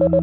Thank